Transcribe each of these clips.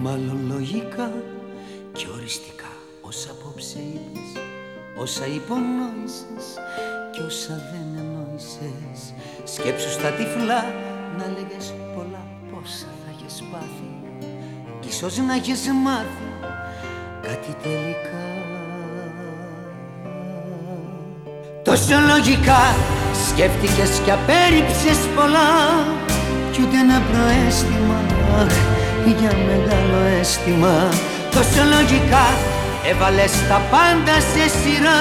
Μάλλον λογικά και οριστικά. Όσα απόψε είπες, όσα υπονόησες Κι όσα δεν εννοήσες. Σκέψου στα τυφλά να λέγες πολλά Πόσα θα έχεις πάθει. Κι ίσως να έχεις μάθει κάτι τελικά. Τόσο λογικά σκέφτηκες και απέριψες πολλά. Κι ούτε ένα προέστημα για μεγάλο αίσθημα. Τόσο λογικά έβαλες τα πάντα σε σειρά.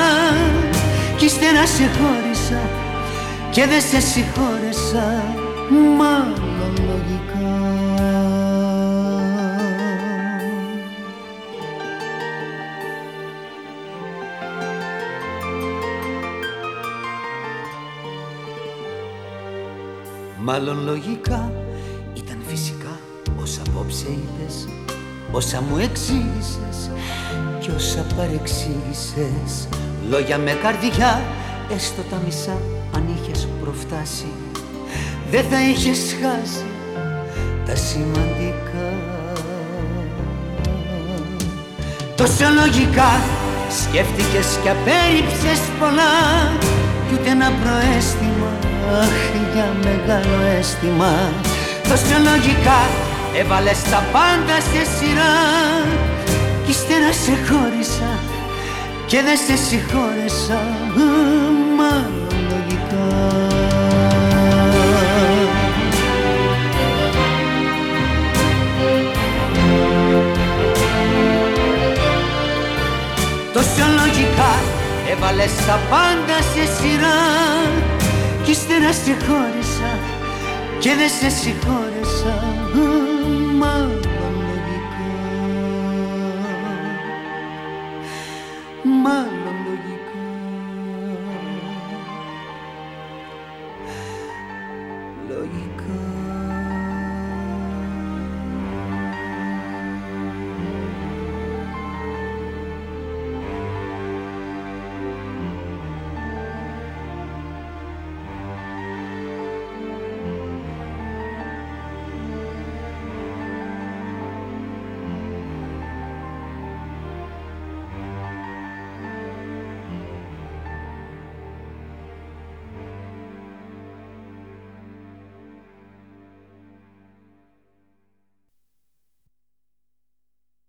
Κι ύστερα σε χώρισα και δεν σε συγχώρεσα Μάλλον λογικά. Μάλλον λογικά ήταν φυσικά όσα απόψε είπες Όσα μου εξήγησες κι όσα παρεξήγησες. Λόγια με καρδιά, έστω τα μισά αν είχες προφτάσει Δεν θα είχες χάσει τα σημαντικά. Τόσο λογικά σκέφτηκες και απέριψες πολλά Κι ούτε ένα προέστημα, αχ για μεγάλο αίσθημα. Τόσο λογικά έβαλες τα πάντα σε σειρά Κι ύστερα σε χώρισα και δεν σε συγχώρεσα. Μάλλον λογικά. Τόσο λογικά έβαλες τα πάντα σε σειρά κι ύστερα σε χώρισα και δεν σε συγχώρεσα. Μάλλον λογικά. Μάλλον λογικά. Λογικά